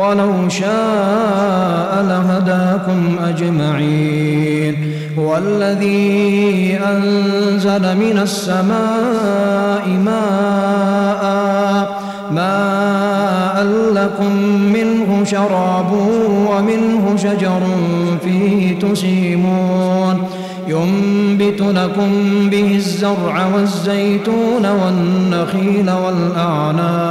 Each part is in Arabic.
ولو شاء لهداكم أجمعين. هو الذي أنزل من السماء ماء ماء لكم منه شراب ومنه شجر فيه تسيمون. ينبت لكم به الزرع والزيتون والنخيل والأعناب.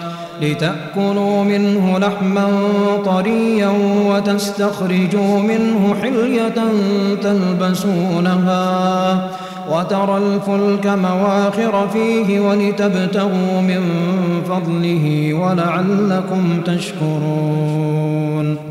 لتأكلوا منه لحما طريا وتستخرجوا منه حلية تلبسونها وترى الفلك مواخر فيه ولتبتغوا من فضله ولعلكم تشكرون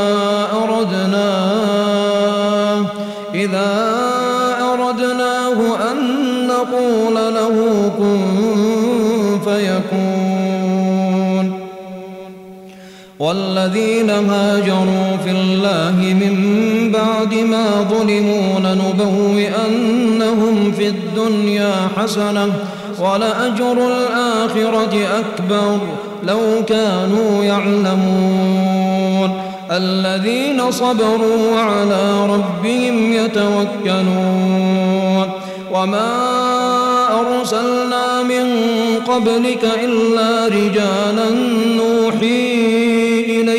والذين هاجروا في الله من بعد ما ظلموا لنبوئنهم في الدنيا حسنة ولأجر الآخرة أكبر لو كانوا يعلمون. الذين صبروا وعلى ربهم يتوكلون. وما أرسلنا من قبلك إلا رجالا نوحي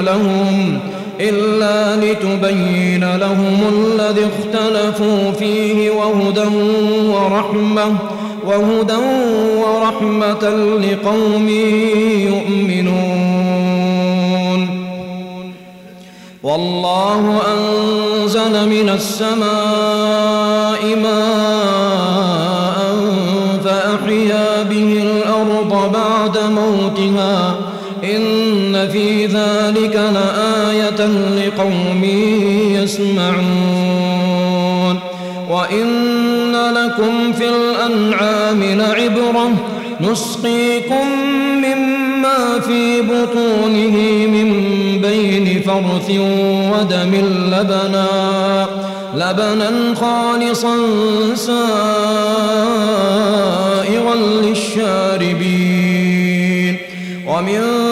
لهم إلا لتبين لهم الذي اختلفوا فيه وهدى ورحمة وهدى ورحمة لقوم يؤمنون. والله أنزل من السماء ذلك لآية لقوم يسمعون. وإن لكم في الأنعام لعبرة نسقيكم مما في بطونه من بين فرث ودم لبنا لبنا خالصا سائغا للشاربين. ومن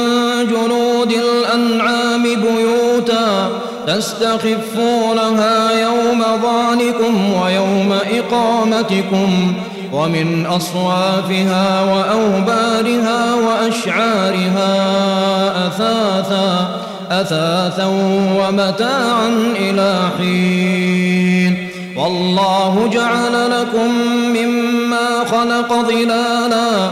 جنود الأنعام بيوتا تستخفونها يوم ظانكم ويوم إقامتكم ومن أصوافها وأوبارها وأشعارها أثاثا أثاثا ومتاعا إلى حين. والله جعل لكم مما خلق ظلالا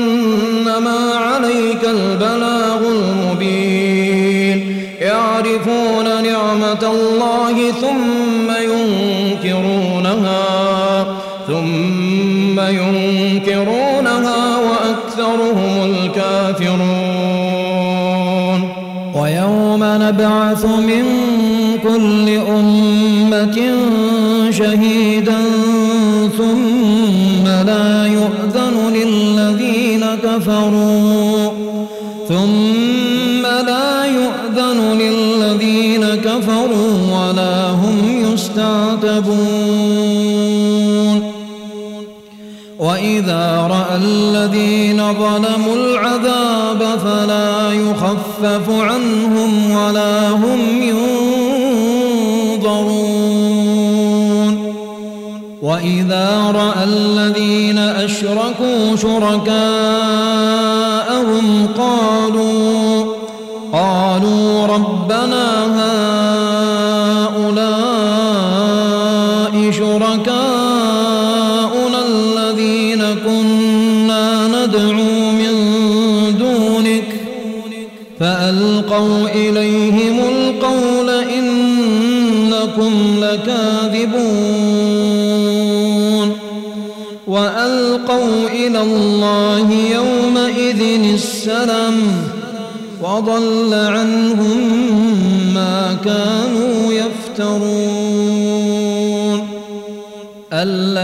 نعمة الله ثم ينكرونها ثم ينكرونها وأكثرهم الكافرون. ويوم نبعث من كل أمة الذين ظلموا العذاب فلا يخفف عنهم ولا هم ينظرون. وإذا رأى الذين أشركوا شركاءهم ندعو من دونك فألقوا إليهم القول إنكم لكاذبون وألقوا إلى الله يومئذ السلام وضل عنهم ما كانوا يفترون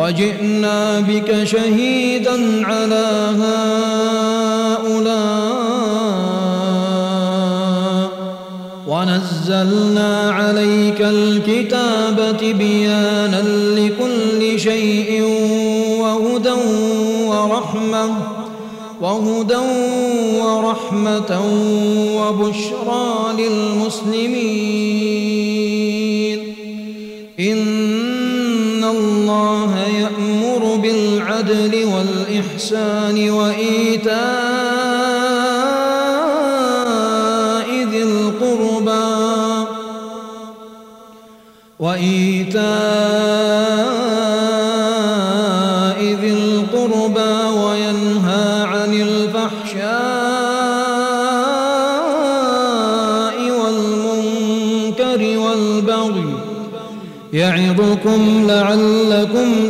وجئنا بك شهيدا على هؤلاء. ونزلنا عليك الكتاب تبيانا لكل شيء وهدى ورحمة وهدى ورحمة وبشرى للمسلمين. إن بالعدل والإحسان وإيتاء ذي القربى وإيتاء ذي القربى وينهى عن الفحشاء والمنكر والبغي يعظكم لعلكم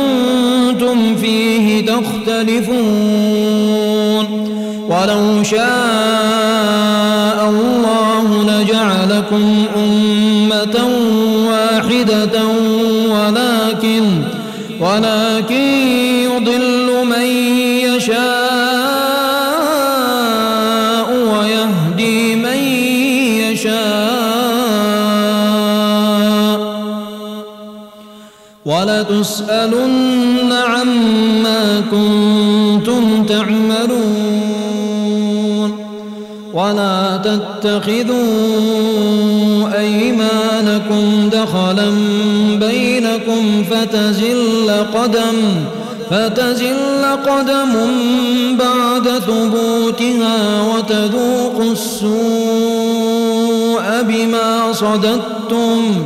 تختلفون. ولو شاء الله لجعلكم أمة واحدة ولكن ولكن يضل من يشاء ويهدي من يشاء. ولتسألن كنتم تعملون ولا تتخذوا أيمانكم دخلا بينكم فتزل قدم فتزل قدم بعد ثبوتها وتذوقوا السوء بما صددتم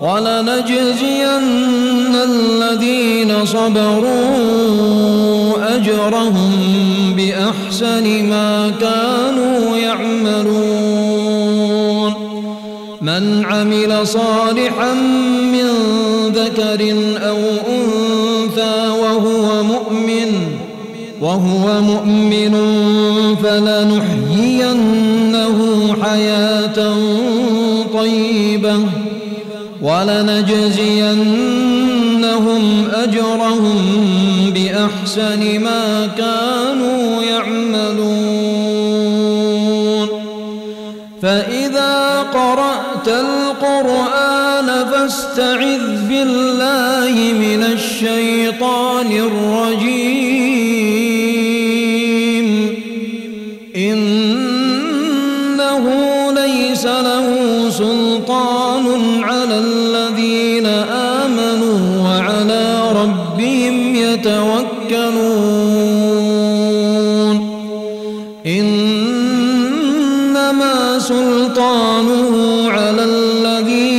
ولنجزين الذين صبروا أجرهم بأحسن ما كانوا يعملون. من عمل صالحا من ذكر أو أنثى وهو مؤمن وهو مؤمن فلنحيينه حياة ولنجزينهم أجرهم بأحسن ما كانوا يعملون. فإذا قرأت القرآن فاستعذ سلطانه على الذين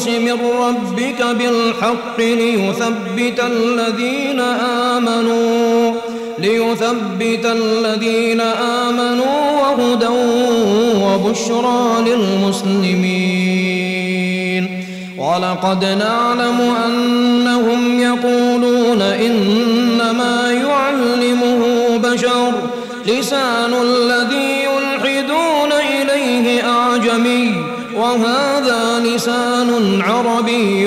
القدس من ربك بالحق ليثبت الذين آمنوا ليثبت الذين آمنوا وهدى وبشرى للمسلمين. ولقد نعلم أنهم يقولون إنما يعلمه بشر لسان الذي يلحدون إليه أعجمي وهذا لسان عربي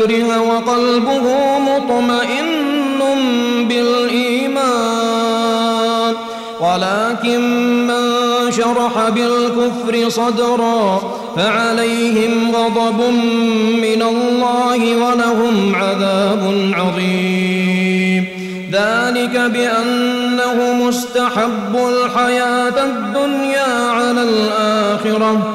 من أكره وقلبه مطمئن بالإيمان. ولكن من شرح بالكفر صدرا فعليهم غضب من الله ولهم عذاب عظيم. ذلك بأنه مستحب الحياة الدنيا على الآخرة.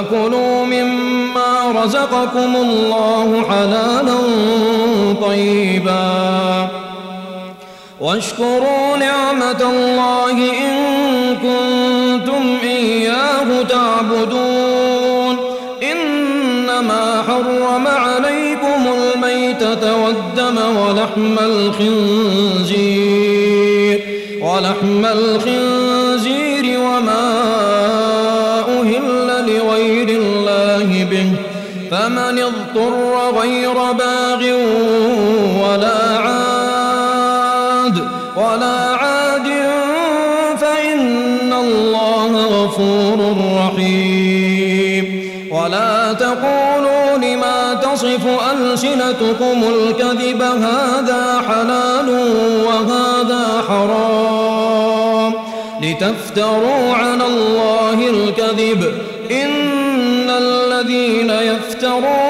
فكلوا مما رزقكم الله حلالا طيبا. واشكروا نعمة الله إن كنتم إياه تعبدون. إنما حرم عليكم الميتة والدم ولحم الخنزير. ولحم الخنزير غير باغ ولا عاد ولا عاد فإن الله غفور رحيم. ولا تقولوا لما تصف ألسنتكم الكذب هذا حلال وهذا حرام. لتفتروا على الله الكذب إن الذين يفترون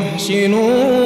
محسنون.